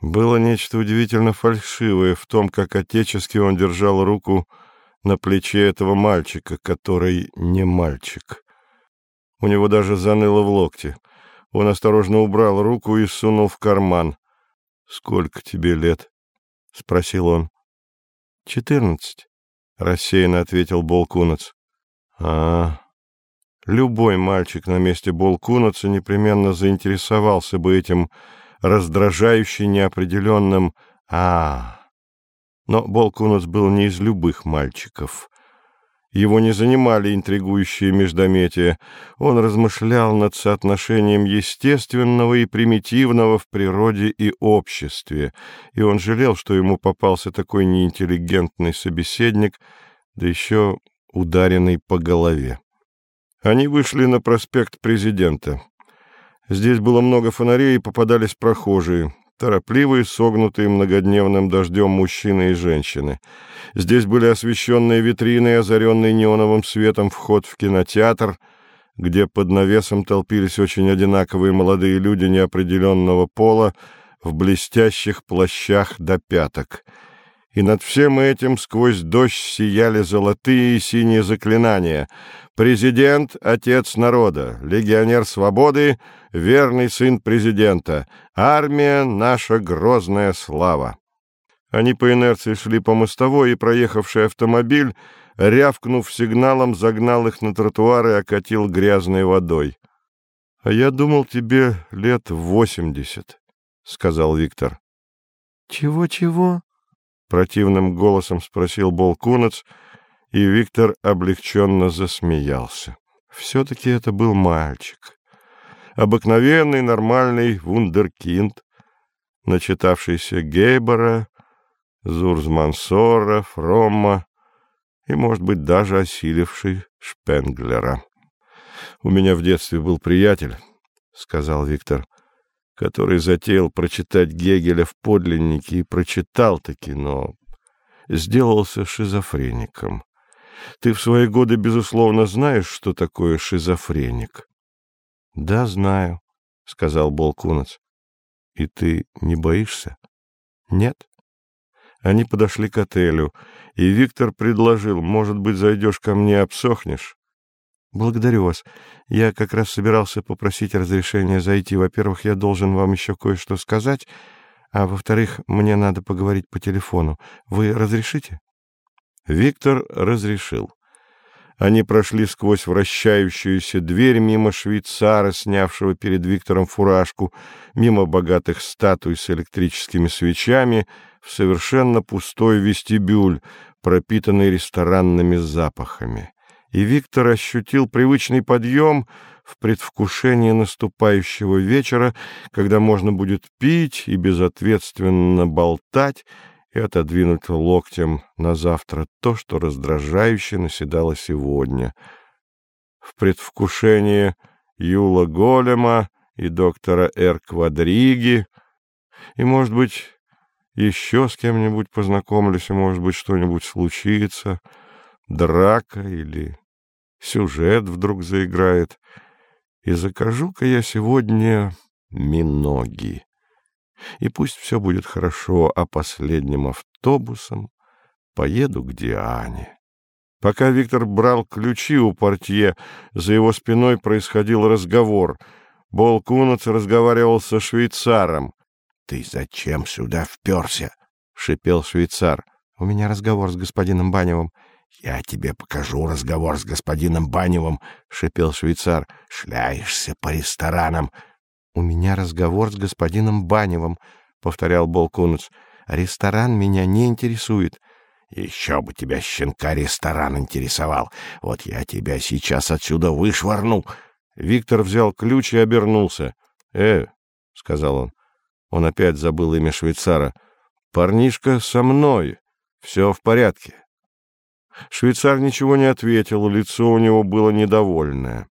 Было нечто удивительно фальшивое в том, как отечески он держал руку на плече этого мальчика, который не мальчик. У него даже заныло в локте. Он осторожно убрал руку и сунул в карман. — Сколько тебе лет? — спросил он. — Четырнадцать, — рассеянно ответил Болкунац. — А, любой мальчик на месте Болкунаца непременно заинтересовался бы этим раздражающе неопределенным «а». Но Болкунус был не из любых мальчиков. Его не занимали интригующие междометия. Он размышлял над соотношением естественного и примитивного в природе и обществе, и он жалел, что ему попался такой неинтеллигентный собеседник, да еще ударенный по голове. Они вышли на проспект Президента. Здесь было много фонарей и попадались прохожие, торопливые, согнутые многодневным дождем мужчины и женщины. Здесь были освещенные витрины и озаренный неоновым светом вход в кинотеатр, где под навесом толпились очень одинаковые молодые люди неопределенного пола в блестящих плащах до пяток — и над всем этим сквозь дождь сияли золотые и синие заклинания. Президент — отец народа, легионер свободы — верный сын президента, армия — наша грозная слава. Они по инерции шли по мостовой, и проехавший автомобиль, рявкнув сигналом, загнал их на тротуар и окатил грязной водой. — А я думал, тебе лет восемьдесят, — сказал Виктор. «Чего — Чего-чего? — противным голосом спросил Болкунец, и Виктор облегченно засмеялся. Все-таки это был мальчик. Обыкновенный, нормальный вундеркинд, начитавшийся Гейбора, Зурзмансора, Фромма и, может быть, даже осиливший Шпенглера. «У меня в детстве был приятель», — сказал Виктор, — который затеял прочитать Гегеля в подлиннике и прочитал-таки, но сделался шизофреником. Ты в свои годы, безусловно, знаешь, что такое шизофреник? — Да, знаю, — сказал Болкунец. — И ты не боишься? — Нет. Они подошли к отелю, и Виктор предложил, может быть, зайдешь ко мне, обсохнешь? Благодарю вас. Я как раз собирался попросить разрешения зайти. Во-первых, я должен вам еще кое-что сказать, а во-вторых, мне надо поговорить по телефону. Вы разрешите? Виктор разрешил. Они прошли сквозь вращающуюся дверь мимо швейцара, снявшего перед Виктором фуражку, мимо богатых статуй с электрическими свечами, в совершенно пустой вестибюль, пропитанный ресторанными запахами и Виктор ощутил привычный подъем в предвкушении наступающего вечера, когда можно будет пить и безответственно болтать и отодвинуть локтем на завтра то, что раздражающе наседало сегодня. В предвкушении Юла Голема и доктора Р. Квадриги, и, может быть, еще с кем-нибудь познакомлюсь, и, может быть, что-нибудь случится — драка или сюжет вдруг заиграет. И закажу-ка я сегодня миноги. И пусть все будет хорошо, а последним автобусом поеду к Диане. Пока Виктор брал ключи у портье, за его спиной происходил разговор. Болкунац разговаривал со швейцаром. — Ты зачем сюда вперся? — шипел швейцар. — У меня разговор с господином Баневым. — Я тебе покажу разговор с господином Баневым, — шипел швейцар. — Шляешься по ресторанам. — У меня разговор с господином Баневым, — повторял Болкунец. — Ресторан меня не интересует. — Еще бы тебя, щенка, ресторан интересовал. Вот я тебя сейчас отсюда вышвырну. Виктор взял ключ и обернулся. — Э, — сказал он. Он опять забыл имя швейцара. — Парнишка со мной. Все в порядке. Швейцар ничего не ответил, лицо у него было недовольное.